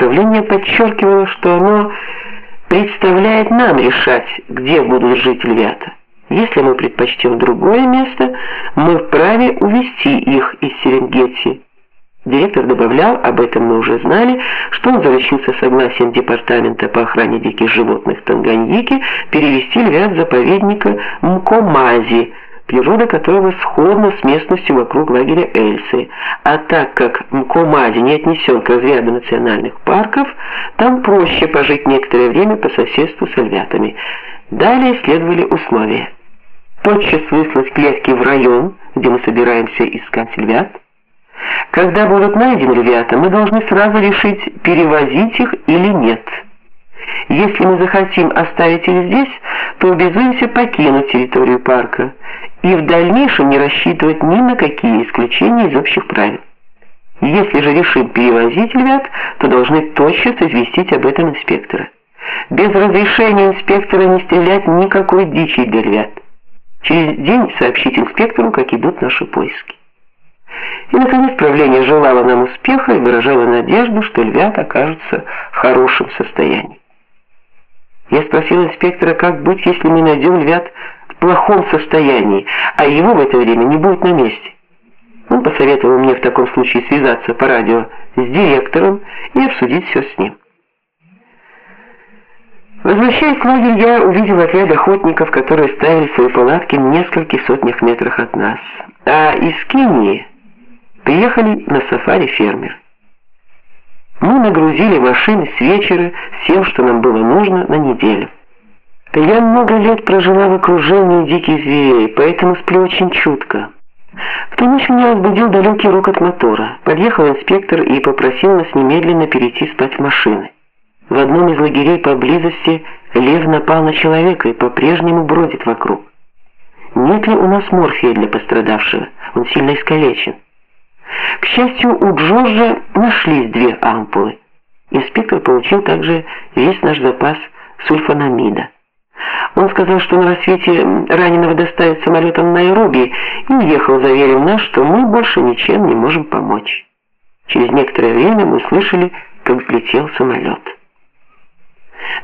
Правление подчеркивало, что оно представляет нам решать, где будут жить львята. Если мы предпочтем другое место, мы вправе увести их из Серенгети. Директор добавлял, об этом мы уже знали, что он заручился согласием департамента по охране диких животных Танганьики перевести львят заповедника Мкомази, природа которого сходна с местностью вокруг лагеря Эльсы. А так как Мкомази не отнесен к разряду национальных парков, там проще пожить некоторое время по соседству с львятами. Далее следовали условия тотчас выслать клетки в район, где мы собираемся искать львят. Когда будут найдены львята, мы должны сразу решить, перевозить их или нет. Если мы захотим оставить их здесь, то обязуемся покинуть территорию парка и в дальнейшем не рассчитывать ни на какие исключения из общих правил. Если же решим перевозить львят, то должны тотчас известить об этом инспектора. Без разрешения инспектора не стрелять никакой дичи для львят. Через день сообщить инспектору, как идут наши поиски. И наконец правление желало нам успеха и выражало надежду, что львят окажутся в хорошем состоянии. Я спросил инспектора, как быть, если мы найдем львят плохом состоянии, а его в это время не будет на месте. Он посоветовал мне в таком случае связаться по радио с директором и обсудить все с ним. Возвращаясь в лагерь, я увидел отряд охотников, которые ставили свои палатки в нескольких сотнях метрах от нас. А из Кении приехали на сафари фермер. Мы нагрузили машины с вечера всем, что нам было нужно на неделю. Я много лет прожила в окружении диких зверей, поэтому сплю очень чутко. В ту ночь меня разбудил далекий рокот мотора. Подъехал инспектор и попросил нас немедленно перейти спать в машины. В одном из лагерей поблизости лев напал на человека и по-прежнему бродит вокруг. Нет ли у нас морфия для пострадавшего? Он сильно искалечен. К счастью, у Джорджа нашлись две ампулы. Инспектор получил также весь наш запас сульфанамида. Он сказал, что на рассвете раненого доставят самолетом в Найроби и уехал, заверив нас, что мы больше ничем не можем помочь. Через некоторое время мы слышали, как взлетел самолет.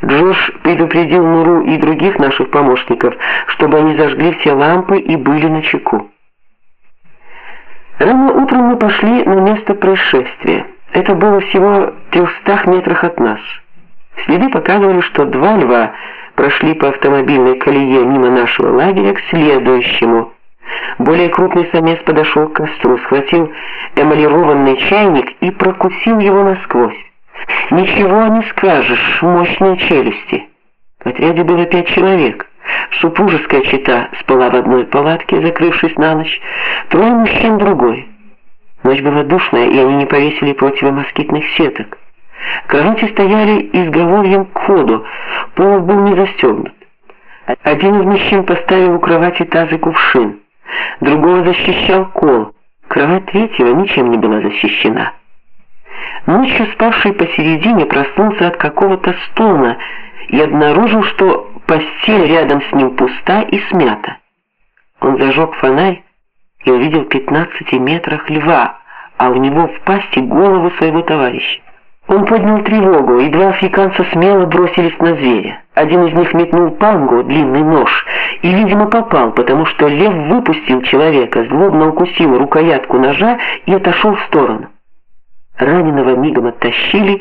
Джош предупредил Нуру и других наших помощников, чтобы они зажгли все лампы и были на чеку. Рано утром мы пошли на место происшествия. Это было всего в 300 метрах от нас. Следы показывали, что два льва прошли по автомобильной колее мимо нашего лагеря к следующему. Более крупный самец подошел к костру, схватил эмалированный чайник и прокусил его насквозь. Ничего не скажешь, мощные челюсти. В отряде было пять человек. Супружеская чета спала в одной палатке, закрывшись на ночь, трое мужчин другой. Ночь была душная, и они не повесили противомоскитных сеток. Кровати стояли изголовьем к входу, пол был не застегнут. Один из мужчин поставил у кровати таз и кувшин, другого защищал кол. Кровать третьего ничем не была защищена. Ночью спавший посередине проснулся от какого-то стона и обнаружил, что постель рядом с ним пуста и смята. Он зажег фонарь и увидел в 15 метрах льва, а у него в пасти голову своего товарища. Он поднял тревогу, и два африканца смело бросились на зверя. Один из них метнул пангу, длинный нож, и, видимо, попал, потому что лев выпустил человека, злобно укусил рукоятку ножа и отошел в сторону. Раненого мигом оттащили,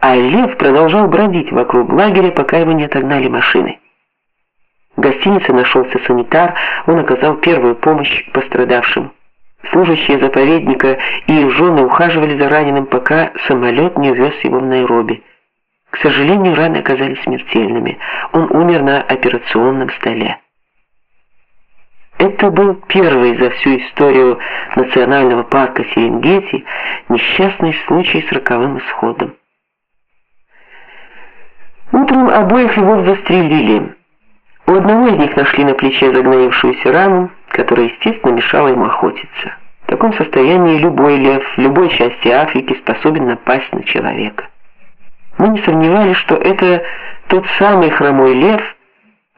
а лев продолжал бродить вокруг лагеря, пока его не отогнали машины. В гостинице нашелся санитар, он оказал первую помощь пострадавшим. Служащие заповедника и их жены ухаживали за раненым, пока самолет не увез его в Найроби. К сожалению, раны оказались смертельными. Он умер на операционном столе. Это был первый за всю историю национального парка Серенгети несчастный случай с роковым исходом. Утром обоих львов застрелили. У одного из них нашли на плече загноившуюся рану, которая, естественно, мешала ему охотиться. В таком состоянии любой лев в любой части Африки способен напасть на человека. Мы не сомневались, что это тот самый хромой лев,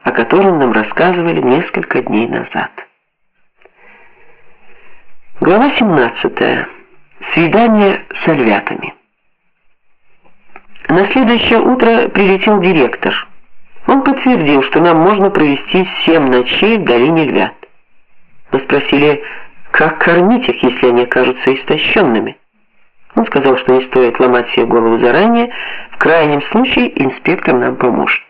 о котором нам рассказывали несколько дней назад. Глава 17. Свидание с львятами. На следующее утро прилетел директор. Он подтвердил, что нам можно провести семь ночей в долине Львят. Мы спросили, как кормить их, если они окажутся истощенными. Он сказал, что не стоит ломать себе голову заранее, в крайнем случае инспектор нам поможет.